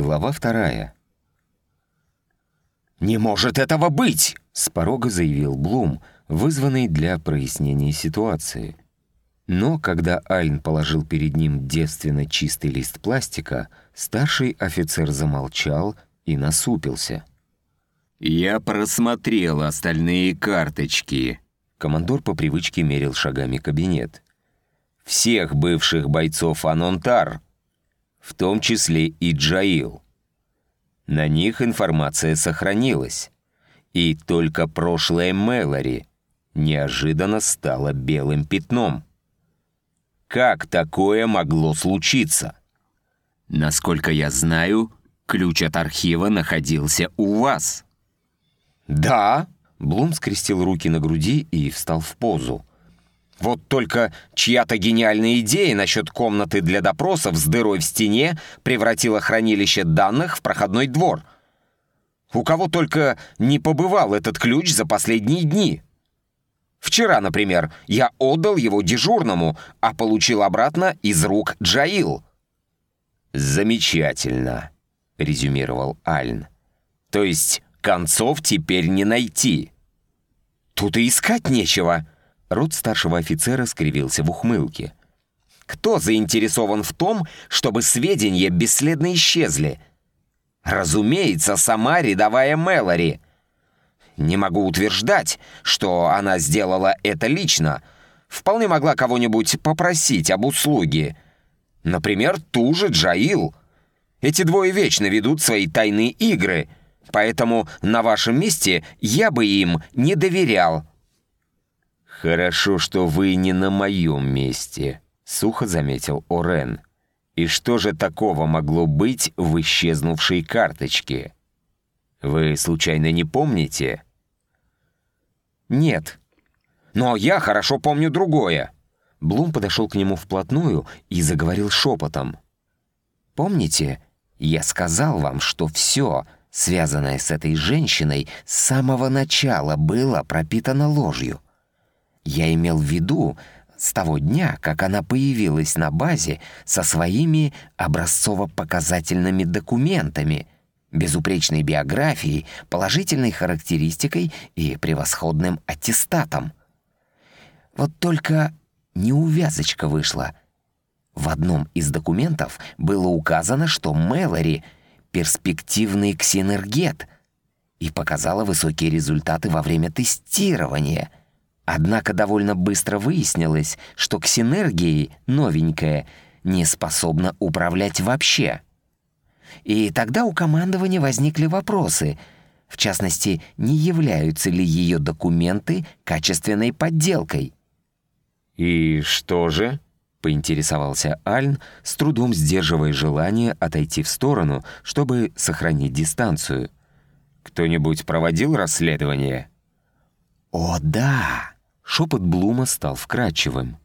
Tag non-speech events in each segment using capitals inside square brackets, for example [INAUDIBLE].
Глава вторая. «Не может этого быть!» — с порога заявил Блум, вызванный для прояснения ситуации. Но когда Альн положил перед ним девственно чистый лист пластика, старший офицер замолчал и насупился. «Я просмотрел остальные карточки». Командор по привычке мерил шагами кабинет. «Всех бывших бойцов Анонтар в том числе и Джаил. На них информация сохранилась, и только прошлое Мэлори неожиданно стало белым пятном. Как такое могло случиться? Насколько я знаю, ключ от архива находился у вас. «Да», — Блум скрестил руки на груди и встал в позу. Вот только чья-то гениальная идея насчет комнаты для допросов с дырой в стене превратила хранилище данных в проходной двор. У кого только не побывал этот ключ за последние дни. Вчера, например, я отдал его дежурному, а получил обратно из рук Джаил. «Замечательно», — резюмировал Альн. «То есть концов теперь не найти?» «Тут и искать нечего», Рот старшего офицера скривился в ухмылке. «Кто заинтересован в том, чтобы сведения бесследно исчезли?» «Разумеется, сама рядовая Мэлори. Не могу утверждать, что она сделала это лично. Вполне могла кого-нибудь попросить об услуге. Например, ту же Джаил. Эти двое вечно ведут свои тайные игры, поэтому на вашем месте я бы им не доверял». «Хорошо, что вы не на моем месте», — сухо заметил Орен. «И что же такого могло быть в исчезнувшей карточке? Вы случайно не помните?» «Нет. Но я хорошо помню другое». Блум подошел к нему вплотную и заговорил шепотом. «Помните, я сказал вам, что все, связанное с этой женщиной, с самого начала было пропитано ложью?» Я имел в виду с того дня, как она появилась на базе со своими образцово-показательными документами, безупречной биографией, положительной характеристикой и превосходным аттестатом. Вот только неувязочка вышла. В одном из документов было указано, что Мэлори — перспективный ксинергет и показала высокие результаты во время тестирования — Однако довольно быстро выяснилось, что ксинергией новенькая не способна управлять вообще. И тогда у командования возникли вопросы, в частности, не являются ли ее документы качественной подделкой. «И что же?» — поинтересовался Альн, с трудом сдерживая желание отойти в сторону, чтобы сохранить дистанцию. «Кто-нибудь проводил расследование?» «О, да!» Шепот Блума стал вкрадчивым.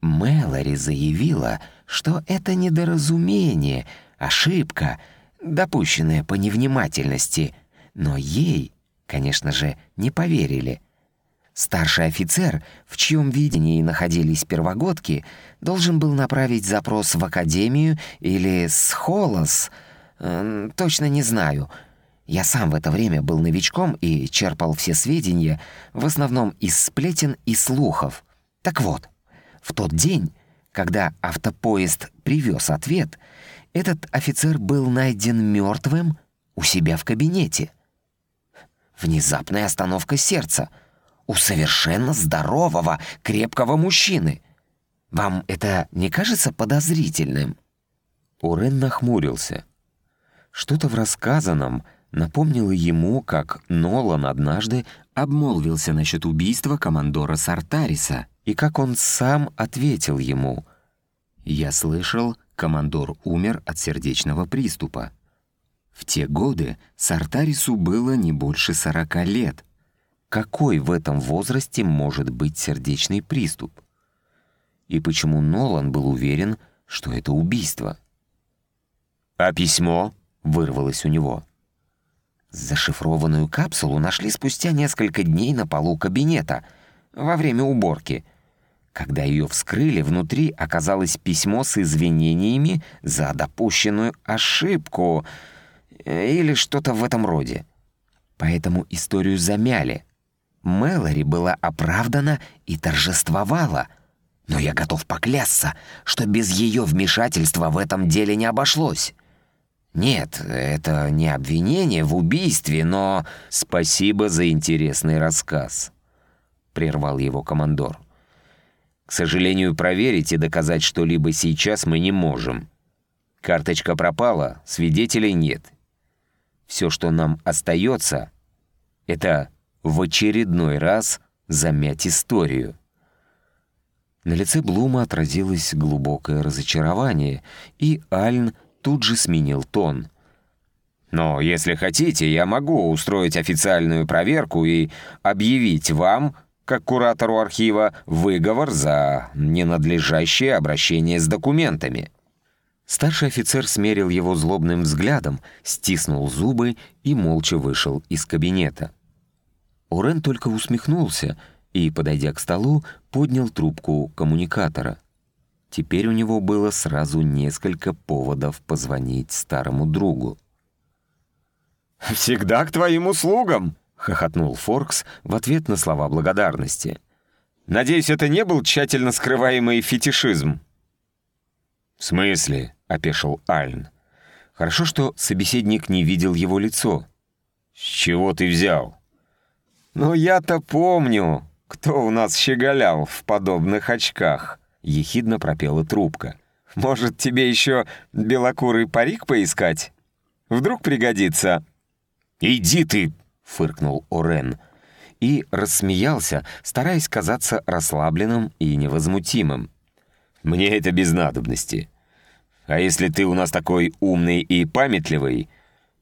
Мэлори заявила, что это недоразумение, ошибка, допущенная по невнимательности, но ей, конечно же, не поверили. Старший офицер, в чьем видении находились первогодки, должен был направить запрос в академию или с Холос, э, точно не знаю — я сам в это время был новичком и черпал все сведения, в основном из сплетен и слухов. Так вот, в тот день, когда автопоезд привез ответ, этот офицер был найден мертвым у себя в кабинете. Внезапная остановка сердца у совершенно здорового, крепкого мужчины. Вам это не кажется подозрительным? Урен нахмурился. Что-то в рассказанном — напомнило ему, как Нолан однажды обмолвился насчет убийства командора Сартариса, и как он сам ответил ему. «Я слышал, командор умер от сердечного приступа. В те годы Сартарису было не больше сорока лет. Какой в этом возрасте может быть сердечный приступ? И почему Нолан был уверен, что это убийство?» «А письмо?» — вырвалось у него. Зашифрованную капсулу нашли спустя несколько дней на полу кабинета, во время уборки. Когда ее вскрыли, внутри оказалось письмо с извинениями за допущенную ошибку э, или что-то в этом роде. Поэтому историю замяли. Мэлори была оправдана и торжествовала. Но я готов поклясться, что без ее вмешательства в этом деле не обошлось. Нет, это не обвинение в убийстве, но... «Спасибо за интересный рассказ», — прервал его командор. «К сожалению, проверить и доказать что-либо сейчас мы не можем. Карточка пропала, свидетелей нет. Все, что нам остается, это в очередной раз замять историю». На лице Блума отразилось глубокое разочарование, и Альн тут же сменил тон. «Но если хотите, я могу устроить официальную проверку и объявить вам, как куратору архива, выговор за ненадлежащее обращение с документами». Старший офицер смерил его злобным взглядом, стиснул зубы и молча вышел из кабинета. Орен только усмехнулся и, подойдя к столу, поднял трубку коммуникатора. Теперь у него было сразу несколько поводов позвонить старому другу. «Всегда к твоим услугам!» — хохотнул Форкс в ответ на слова благодарности. «Надеюсь, это не был тщательно скрываемый фетишизм?» «В смысле?» — опешил Альн. Хорошо, что собеседник не видел его лицо. «С чего ты взял?» «Ну, я-то помню, кто у нас щеголял в подобных очках», — ехидно пропела трубка. «Может, тебе еще белокурый парик поискать? Вдруг пригодится?» «Иди ты!» — фыркнул Орен. И рассмеялся, стараясь казаться расслабленным и невозмутимым. «Мне это без надобности. А если ты у нас такой умный и памятливый,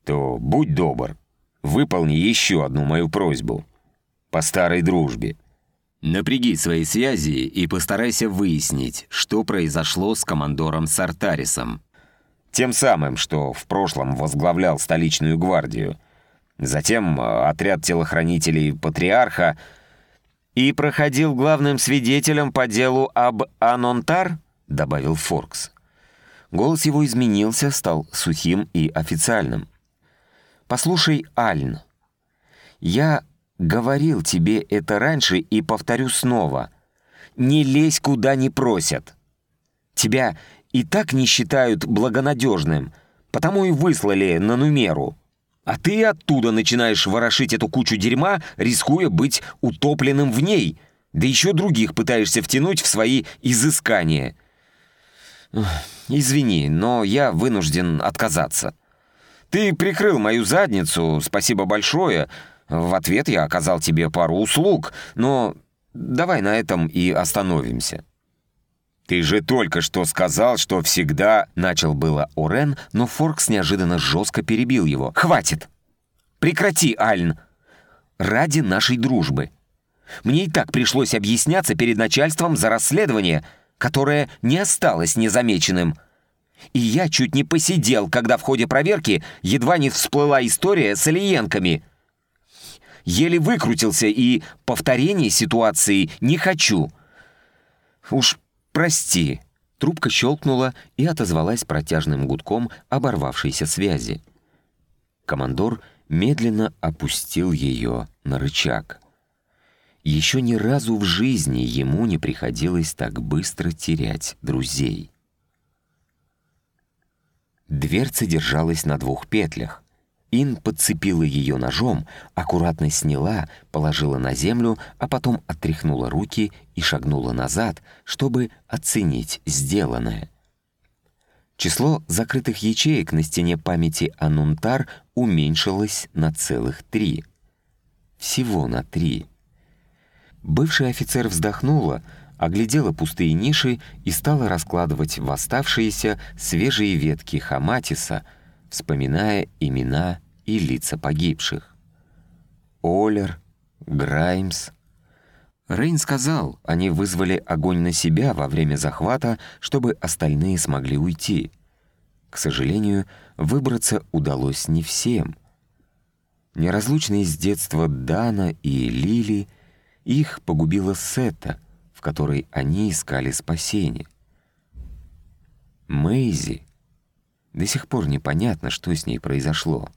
то будь добр, выполни еще одну мою просьбу. По старой дружбе». Напряги свои связи и постарайся выяснить, что произошло с командором Сартарисом. Тем самым, что в прошлом возглавлял столичную гвардию. Затем э, отряд телохранителей Патриарха и проходил главным свидетелем по делу об Анонтар, добавил Форкс. Голос его изменился, стал сухим и официальным. «Послушай, Альн, я Говорил тебе это раньше и повторю снова. Не лезь куда не просят. Тебя и так не считают благонадежным, потому и выслали на Нумеру. А ты оттуда начинаешь ворошить эту кучу дерьма, рискуя быть утопленным в ней, да еще других пытаешься втянуть в свои изыскания. Извини, но я вынужден отказаться. Ты прикрыл мою задницу, спасибо большое, в ответ я оказал тебе пару услуг, но давай на этом и остановимся». «Ты же только что сказал, что всегда...» Начал было Орен, но Форкс неожиданно жестко перебил его. «Хватит! Прекрати, Альн! Ради нашей дружбы. Мне и так пришлось объясняться перед начальством за расследование, которое не осталось незамеченным. И я чуть не посидел, когда в ходе проверки едва не всплыла история с Алиенками еле выкрутился и повторения ситуации не хочу. Уж прости». Трубка щелкнула и отозвалась протяжным гудком оборвавшейся связи. Командор медленно опустил ее на рычаг. Еще ни разу в жизни ему не приходилось так быстро терять друзей. Дверца держалась на двух петлях. Ин подцепила ее ножом, аккуратно сняла, положила на землю, а потом отряхнула руки и шагнула назад, чтобы оценить сделанное. Число закрытых ячеек на стене памяти Анунтар уменьшилось на целых три. Всего на три. Бывший офицер вздохнула, оглядела пустые ниши и стала раскладывать в оставшиеся свежие ветки хаматиса — вспоминая имена и лица погибших. Олер, Граймс. Рейн сказал, они вызвали огонь на себя во время захвата, чтобы остальные смогли уйти. К сожалению, выбраться удалось не всем. Неразлучные с детства Дана и Лили, их погубила Сета, в которой они искали спасение. Мэйзи. До сих пор непонятно, что с ней произошло.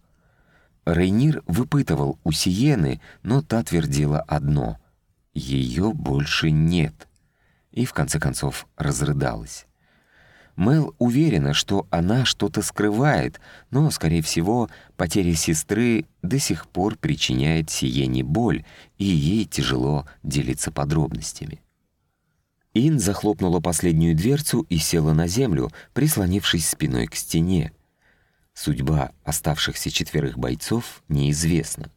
Рейнир выпытывал у Сиены, но та твердила одно — ее больше нет. И в конце концов разрыдалась. Мэл уверена, что она что-то скрывает, но, скорее всего, потеря сестры до сих пор причиняет Сиене боль, и ей тяжело делиться подробностями. Ин захлопнула последнюю дверцу и села на землю, прислонившись спиной к стене. Судьба оставшихся четверых бойцов неизвестна.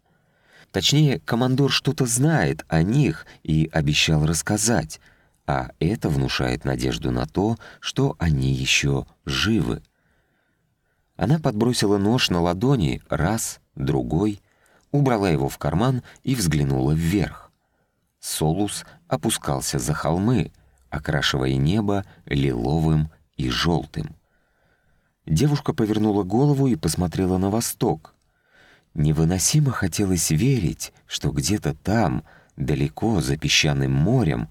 Точнее, командор что-то знает о них и обещал рассказать — а это внушает надежду на то, что они еще живы. Она подбросила нож на ладони раз, другой, убрала его в карман и взглянула вверх. Солус опускался за холмы, окрашивая небо лиловым и желтым. Девушка повернула голову и посмотрела на восток. Невыносимо хотелось верить, что где-то там, далеко за песчаным морем,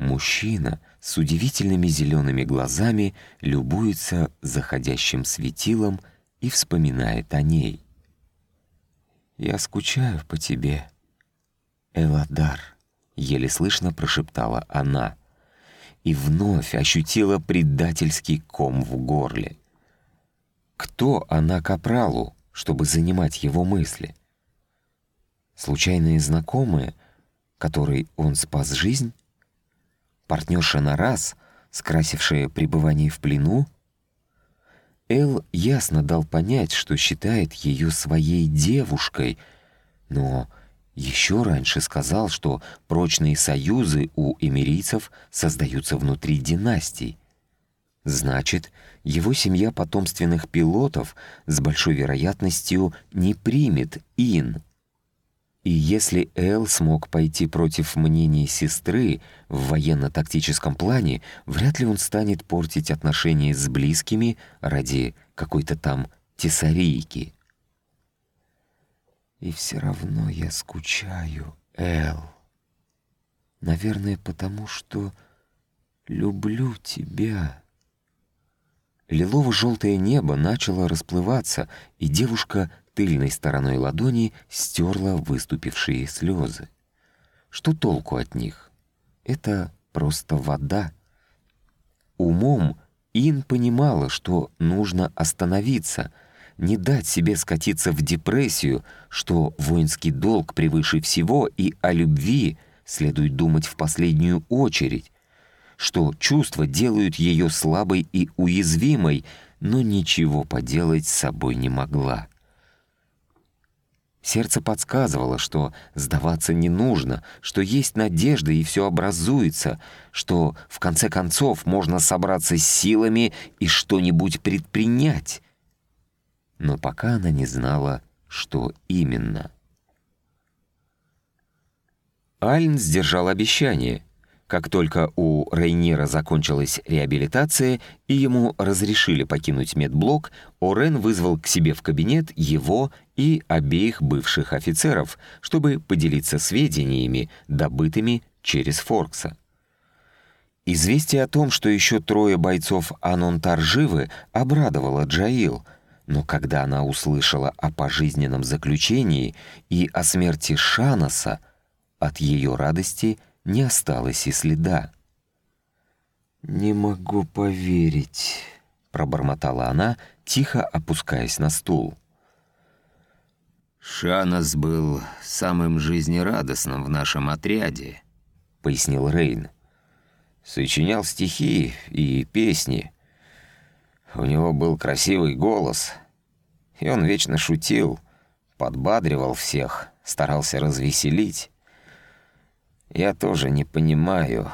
Мужчина с удивительными зелеными глазами любуется заходящим светилом и вспоминает о ней. «Я скучаю по тебе, Эладар», — еле слышно прошептала она, и вновь ощутила предательский ком в горле. Кто она капралу, чтобы занимать его мысли? Случайные знакомые, которой он спас жизнь? партнерша на раз, скрасившая пребывание в плену, Эл ясно дал понять, что считает ее своей девушкой, но еще раньше сказал, что прочные союзы у эмирийцев создаются внутри династий. Значит, его семья потомственных пилотов с большой вероятностью не примет Ин — и если Эл смог пойти против мнения сестры в военно-тактическом плане, вряд ли он станет портить отношения с близкими ради какой-то там тесарийки. И все равно я скучаю, Эл. Наверное, потому что люблю тебя. Лилово-желтое небо начало расплываться, и девушка тыльной стороной ладони стерла выступившие слезы. Что толку от них? Это просто вода. Умом Ин понимала, что нужно остановиться, не дать себе скатиться в депрессию, что воинский долг превыше всего и о любви следует думать в последнюю очередь, что чувства делают ее слабой и уязвимой, но ничего поделать с собой не могла. Сердце подсказывало, что сдаваться не нужно, что есть надежда и все образуется, что в конце концов можно собраться с силами и что-нибудь предпринять. Но пока она не знала, что именно. Альн сдержал обещание — как только у Рейнира закончилась реабилитация и ему разрешили покинуть медблок, Орен вызвал к себе в кабинет его и обеих бывших офицеров, чтобы поделиться сведениями, добытыми через Форкса. Известие о том, что еще трое бойцов Анонтар живы, обрадовало Джаил, но когда она услышала о пожизненном заключении и о смерти Шаноса, от ее радости – не осталось и следа. «Не могу поверить», — пробормотала она, тихо опускаясь на стул. «Шанас был самым жизнерадостным в нашем отряде», — пояснил Рейн. «Сочинял стихи и песни. У него был красивый голос, и он вечно шутил, подбадривал всех, старался развеселить. Я тоже не понимаю,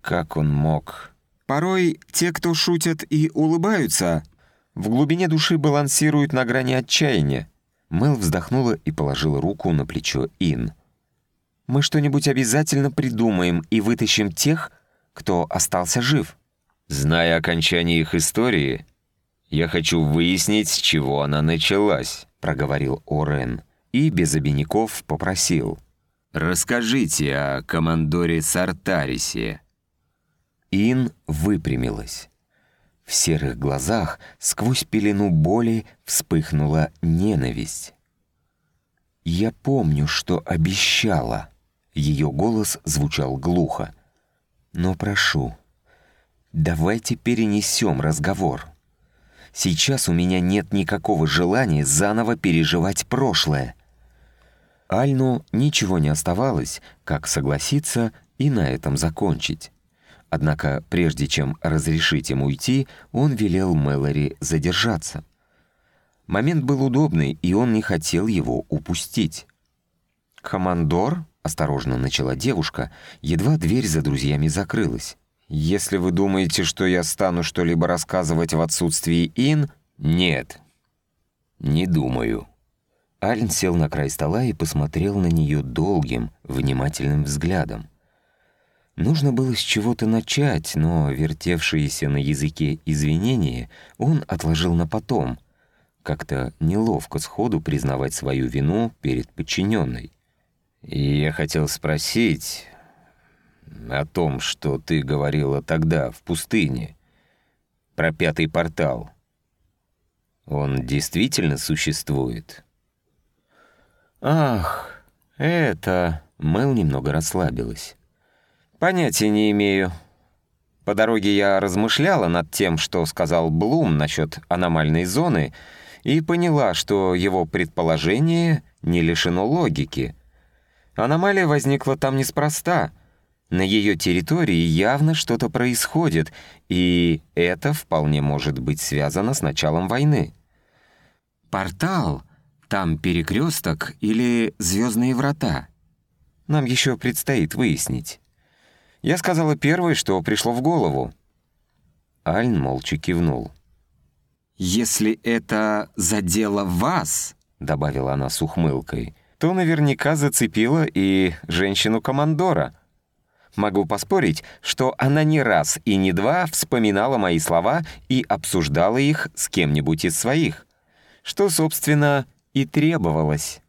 как он мог. Порой те, кто шутят и улыбаются, в глубине души балансируют на грани отчаяния. Мэл вздохнула и положила руку на плечо Ин. «Мы что-нибудь обязательно придумаем и вытащим тех, кто остался жив». Зная окончание их истории, я хочу выяснить, с чего она началась», — проговорил Орен и без обиняков попросил. Расскажите о командоре Сартарисе. Ин выпрямилась. В серых глазах сквозь пелену боли вспыхнула ненависть. «Я помню, что обещала». Ее голос звучал глухо. «Но прошу, давайте перенесем разговор. Сейчас у меня нет никакого желания заново переживать прошлое». Альну ничего не оставалось, как согласиться и на этом закончить. Однако, прежде чем разрешить ему уйти, он велел Мэлори задержаться. Момент был удобный, и он не хотел его упустить. «Командор?» — осторожно начала девушка, едва дверь за друзьями закрылась. «Если вы думаете, что я стану что-либо рассказывать в отсутствии Ин...» «Нет, не думаю». Альн сел на край стола и посмотрел на нее долгим, внимательным взглядом. Нужно было с чего-то начать, но вертевшиеся на языке извинения он отложил на потом. Как-то неловко сходу признавать свою вину перед подчиненной. «И я хотел спросить о том, что ты говорила тогда в пустыне, про пятый портал. Он действительно существует?» «Ах, это...» Мэл немного расслабилась. «Понятия не имею. По дороге я размышляла над тем, что сказал Блум насчет аномальной зоны, и поняла, что его предположение не лишено логики. Аномалия возникла там неспроста. На ее территории явно что-то происходит, и это вполне может быть связано с началом войны. Портал, там перекресток или звездные врата. Нам еще предстоит выяснить. Я сказала первое, что пришло в голову. Альн молча кивнул. «Если это задело вас», — добавила она с ухмылкой, «то наверняка зацепило и женщину-командора. Могу поспорить, что она не раз и не два вспоминала мои слова и обсуждала их с кем-нибудь из своих, что, собственно, и требовалось».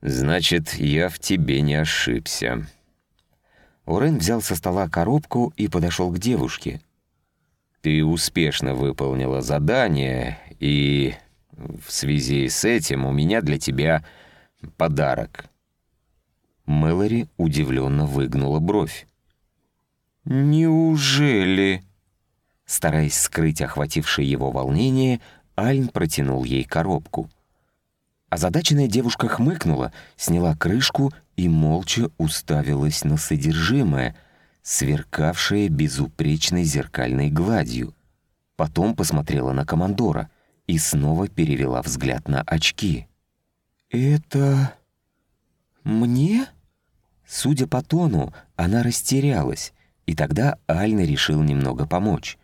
«Значит, я в тебе не ошибся», Орен взял со стола коробку и подошел к девушке. «Ты успешно выполнила задание, и в связи с этим у меня для тебя подарок». Мэлори удивленно выгнула бровь. «Неужели?» Стараясь скрыть охватившее его волнение, Альн протянул ей коробку. Озадаченная девушка хмыкнула, сняла крышку и молча уставилась на содержимое, сверкавшее безупречной зеркальной гладью. Потом посмотрела на командора и снова перевела взгляд на очки. «Это... мне?» Судя по тону, она растерялась, и тогда Альна решил немного помочь.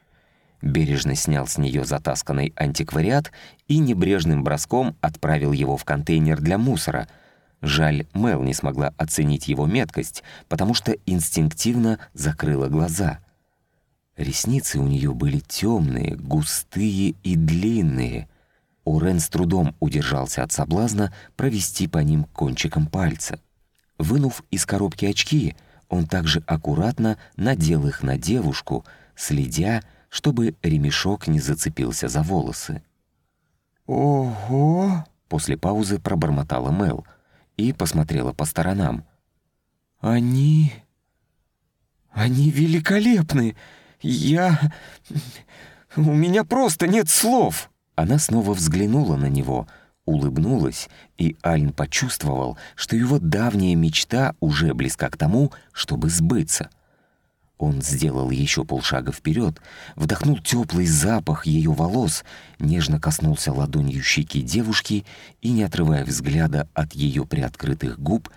Бережно снял с нее затасканный антиквариат и небрежным броском отправил его в контейнер для мусора — Жаль, Мел не смогла оценить его меткость, потому что инстинктивно закрыла глаза. Ресницы у нее были темные, густые и длинные. Урен с трудом удержался от соблазна провести по ним кончиком пальца. Вынув из коробки очки, он также аккуратно надел их на девушку, следя, чтобы ремешок не зацепился за волосы. «Ого!» — после паузы пробормотала Мел — и посмотрела по сторонам. «Они... они великолепны! Я... у меня просто нет слов!» Она снова взглянула на него, улыбнулась, и Альн почувствовал, что его давняя мечта уже близка к тому, чтобы сбыться. Он сделал еще полшага вперед, вдохнул теплый запах ее волос, нежно коснулся ладонью щеки девушки и, не отрывая взгляда от ее приоткрытых губ,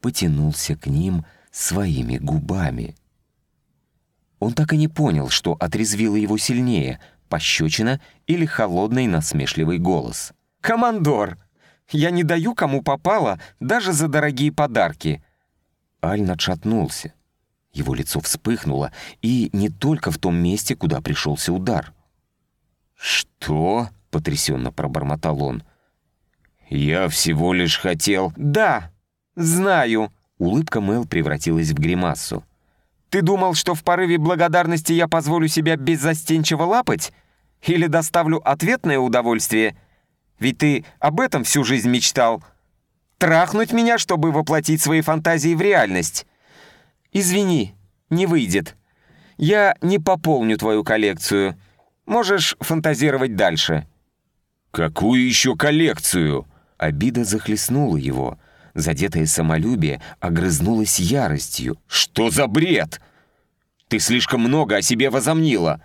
потянулся к ним своими губами. Он так и не понял, что отрезвило его сильнее — пощечина или холодный насмешливый голос. «Командор! Я не даю, кому попало, даже за дорогие подарки!» Аль отшатнулся. Его лицо вспыхнуло, и не только в том месте, куда пришелся удар. «Что?» — потрясенно пробормотал он. «Я всего лишь хотел...» «Да, знаю!» Улыбка Мэл превратилась в гримасу. Ты думал, что в порыве благодарности я позволю себя беззастенчиво лапать? Или доставлю ответное удовольствие? Ведь ты об этом всю жизнь мечтал. Трахнуть меня, чтобы воплотить свои фантазии в реальность. Извини, не выйдет. Я не пополню твою коллекцию. Можешь фантазировать дальше». «Какую еще коллекцию?» Обида захлестнула его. Задетое самолюбие огрызнулось яростью. «Что за бред? Ты слишком много о себе возомнила.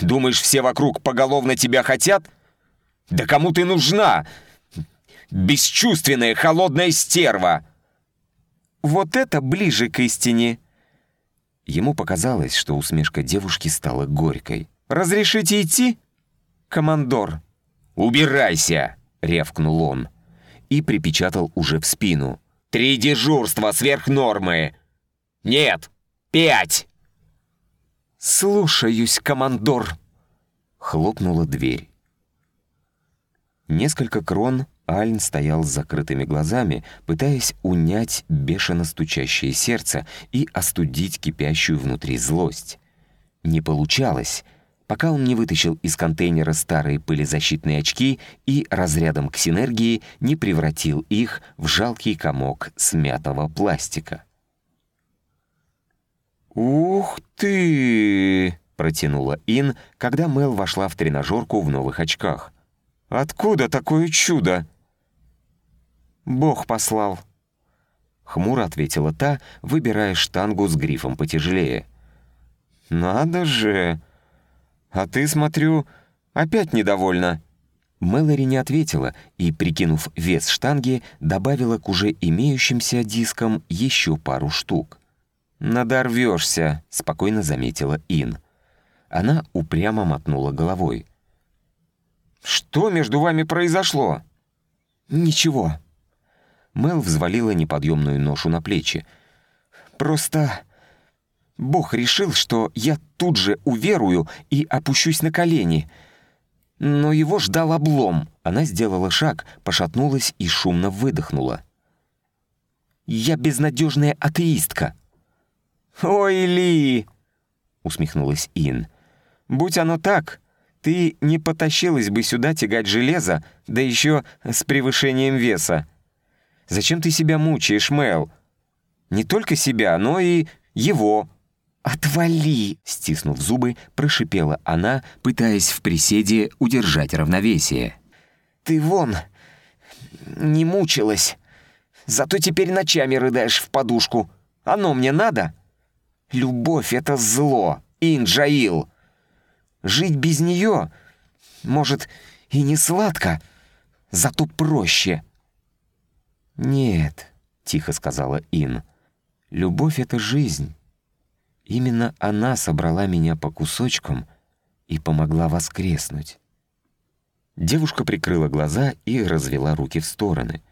Думаешь, все вокруг поголовно тебя хотят? Да кому ты нужна? Бесчувственная холодная стерва!» «Вот это ближе к истине!» Ему показалось, что усмешка девушки стала горькой. «Разрешите идти, командор?» «Убирайся!» — рявкнул он и припечатал уже в спину. «Три дежурства сверх нормы!» «Нет, пять!» «Слушаюсь, командор!» Хлопнула дверь. Несколько крон Альн стоял с закрытыми глазами, пытаясь унять бешено стучащее сердце и остудить кипящую внутри злость. Не получалось — пока он не вытащил из контейнера старые пылезащитные очки и разрядом ксинергии не превратил их в жалкий комок смятого пластика. «Ух ты!» — протянула Ин, когда Мел вошла в тренажерку в новых очках. «Откуда такое чудо?» «Бог послал», — хмуро ответила та, выбирая штангу с грифом потяжелее. «Надо же!» «А ты, смотрю, опять недовольна». Мэлори не ответила и, прикинув вес штанги, добавила к уже имеющимся дискам еще пару штук. «Надорвешься», — спокойно заметила Ин. Она упрямо мотнула головой. «Что между вами произошло?» «Ничего». Мэл взвалила неподъемную ношу на плечи. «Просто Бог решил, что я тут же уверую и опущусь на колени. Но его ждал облом. Она сделала шаг, пошатнулась и шумно выдохнула. «Я безнадежная атеистка». «Ой, Ли!» — усмехнулась Ин. «Будь оно так, ты не потащилась бы сюда тягать железо, да еще с превышением веса. Зачем ты себя мучаешь, Мэл? Не только себя, но и его». «Отвали!» — стиснув зубы, прошипела она, пытаясь в приседе удержать равновесие. «Ты вон не мучилась, зато теперь ночами рыдаешь в подушку. Оно мне надо? Любовь — это зло, Инджаил. Жить без нее, может, и не сладко, зато проще». «Нет», — тихо сказала Ин, — «любовь — это жизнь». Именно она собрала меня по кусочкам и помогла воскреснуть. Девушка прикрыла глаза и развела руки в стороны.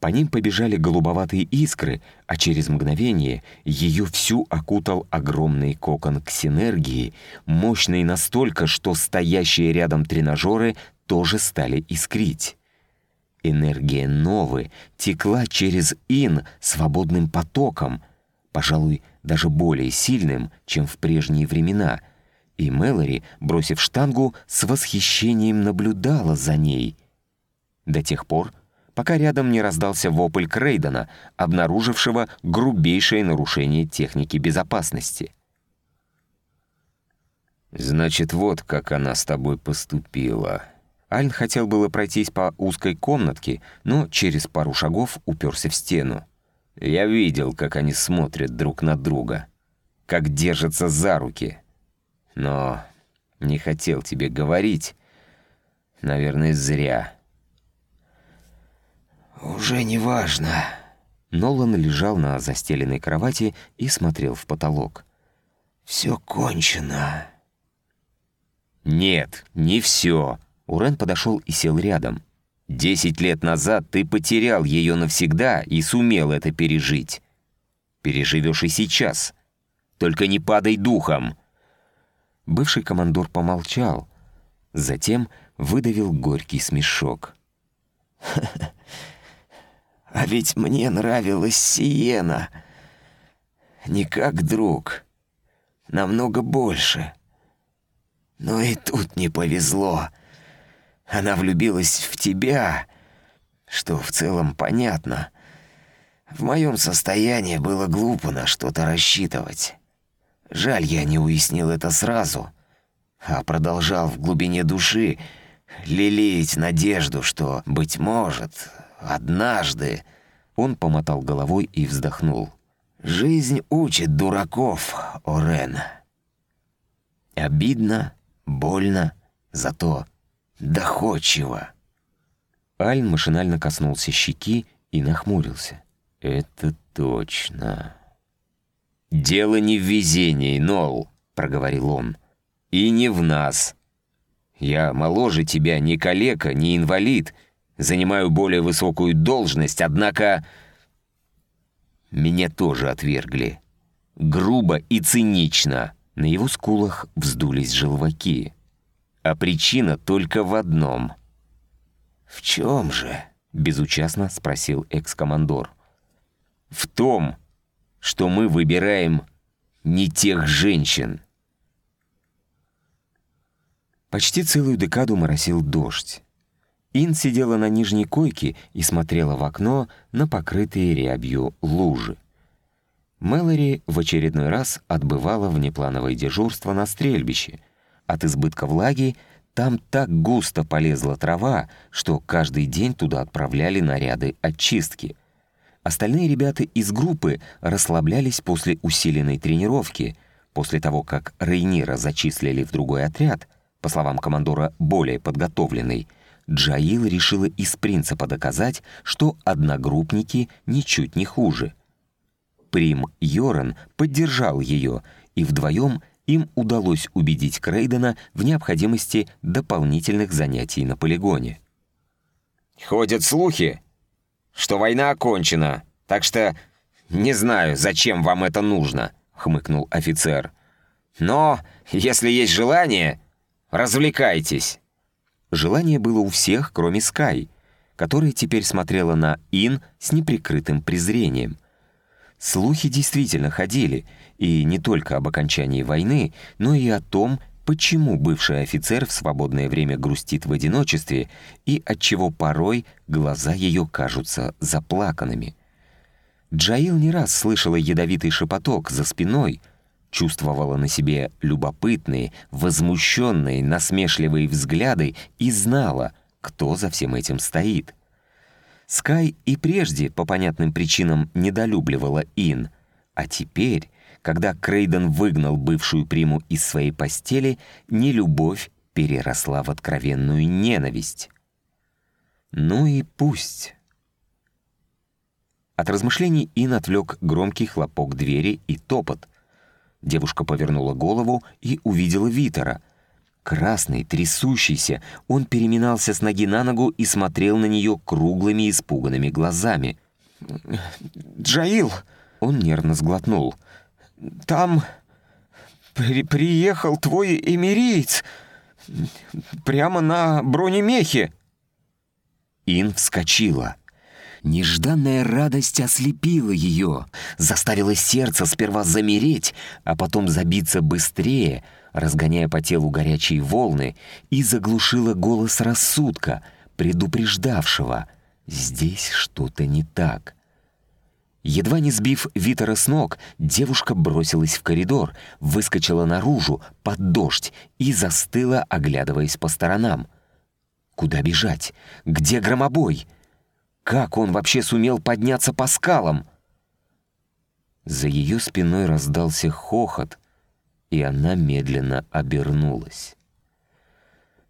По ним побежали голубоватые искры, а через мгновение ее всю окутал огромный кокон ксинергии, мощный настолько, что стоящие рядом тренажеры тоже стали искрить. Энергия Новы текла через Ин свободным потоком, пожалуй, даже более сильным, чем в прежние времена, и Мэлори, бросив штангу, с восхищением наблюдала за ней. До тех пор, пока рядом не раздался вопль Крейдена, обнаружившего грубейшее нарушение техники безопасности. «Значит, вот как она с тобой поступила». Альн хотел было пройтись по узкой комнатке, но через пару шагов уперся в стену. Я видел, как они смотрят друг на друга, как держатся за руки. Но не хотел тебе говорить. Наверное, зря. «Уже не важно». Нолан лежал на застеленной кровати и смотрел в потолок. «Все кончено». «Нет, не все». Урен подошел и сел рядом. Десять лет назад ты потерял ее навсегда и сумел это пережить. Переживешь и сейчас. Только не падай духом!» Бывший командор помолчал, затем выдавил горький смешок. [LAUGHS] «А ведь мне нравилась Сиена. Не как друг, намного больше. Но и тут не повезло. Она влюбилась в тебя, что в целом понятно. В моем состоянии было глупо на что-то рассчитывать. Жаль, я не уяснил это сразу, а продолжал в глубине души лелеять надежду, что, быть может, однажды... Он помотал головой и вздохнул. «Жизнь учит дураков, Орен. Обидно, больно, зато доходчиво». Альн машинально коснулся щеки и нахмурился. «Это точно». «Дело не в везении, Нол», — проговорил он. «И не в нас. Я моложе тебя, не калека, не инвалид, занимаю более высокую должность, однако меня тоже отвергли. Грубо и цинично. На его скулах вздулись желваки. А причина только в одном. «В чем же?» — безучастно спросил экс-командор. «В том, что мы выбираем не тех женщин». Почти целую декаду моросил дождь. Ин сидела на нижней койке и смотрела в окно на покрытые рябью лужи. Мэлори в очередной раз отбывала внеплановое дежурство на стрельбище. От избытка влаги там так густо полезла трава, что каждый день туда отправляли наряды очистки. Остальные ребята из группы расслаблялись после усиленной тренировки, после того, как Рейнира зачислили в другой отряд, по словам командора, более подготовленный — Джаил решила из принципа доказать, что одногруппники ничуть не хуже. Прим Йоран поддержал ее, и вдвоем им удалось убедить Крейдена в необходимости дополнительных занятий на полигоне. «Ходят слухи, что война окончена, так что не знаю, зачем вам это нужно», — хмыкнул офицер. «Но, если есть желание, развлекайтесь». Желание было у всех, кроме Скай, которая теперь смотрела на Ин с неприкрытым презрением. Слухи действительно ходили, и не только об окончании войны, но и о том, почему бывший офицер в свободное время грустит в одиночестве и отчего порой глаза ее кажутся заплаканными. Джаил не раз слышала ядовитый шепоток за спиной, чувствовала на себе любопытные, возмущенные, насмешливые взгляды и знала, кто за всем этим стоит. Скай и прежде по понятным причинам недолюбливала Ин, а теперь, когда Крейден выгнал бывшую приму из своей постели, нелюбовь переросла в откровенную ненависть. Ну и пусть. От размышлений Ин отвлек громкий хлопок двери и топот — Девушка повернула голову и увидела Витера. Красный, трясущийся, он переминался с ноги на ногу и смотрел на нее круглыми испуганными глазами. «Джаил!» — он нервно сглотнул. «Там при приехал твой эмириец прямо на бронемехе!» Ин вскочила. Нежданная радость ослепила ее, заставила сердце сперва замереть, а потом забиться быстрее, разгоняя по телу горячие волны, и заглушила голос рассудка, предупреждавшего «здесь что-то не так». Едва не сбив Витера с ног, девушка бросилась в коридор, выскочила наружу, под дождь, и застыла, оглядываясь по сторонам. Куда бежать? Где громобой? — как он вообще сумел подняться по скалам? За ее спиной раздался хохот, и она медленно обернулась.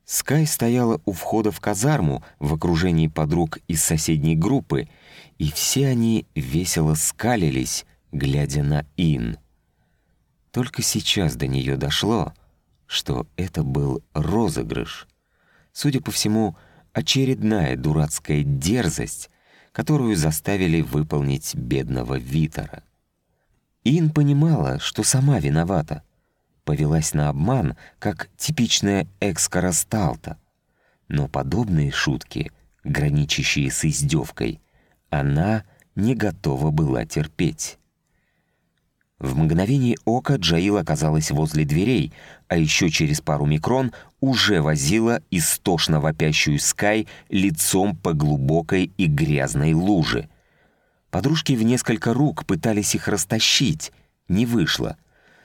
Скай стояла у входа в казарму в окружении подруг из соседней группы, и все они весело скалились, глядя на Ин. Только сейчас до нее дошло, что это был розыгрыш. Судя по всему, очередная дурацкая дерзость, которую заставили выполнить бедного Витера. Ин понимала, что сама виновата. Повелась на обман, как типичная экскоросталта. Но подобные шутки, граничащие с издевкой, она не готова была терпеть. В мгновение ока Джаил оказалась возле дверей, а еще через пару микрон уже возила истошно вопящую Скай лицом по глубокой и грязной луже. Подружки в несколько рук пытались их растащить. Не вышло.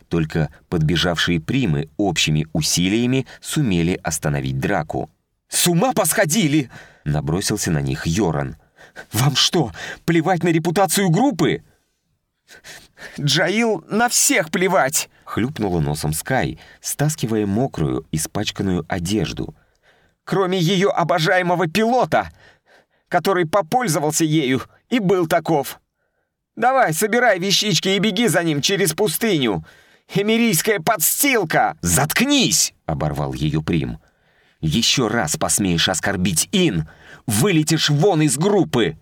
Только подбежавшие примы общими усилиями сумели остановить драку. «С ума посходили!» — набросился на них Йоран. «Вам что, плевать на репутацию группы?» «Джаил на всех плевать!» — хлюпнула носом Скай, стаскивая мокрую, испачканную одежду. «Кроме ее обожаемого пилота, который попользовался ею и был таков. Давай, собирай вещички и беги за ним через пустыню. Эмирийская подстилка!» «Заткнись!» — оборвал ее Прим. «Еще раз посмеешь оскорбить Ин, вылетишь вон из группы!»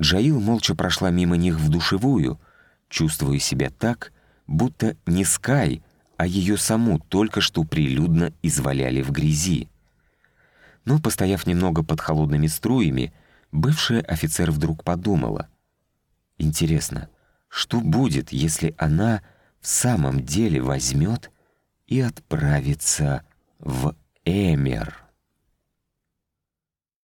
Джаил молча прошла мимо них в душевую, чувствуя себя так, будто не Скай, а ее саму только что прилюдно изваляли в грязи. Но, постояв немного под холодными струями, бывшая офицер вдруг подумала. «Интересно, что будет, если она в самом деле возьмет и отправится в Эмер?»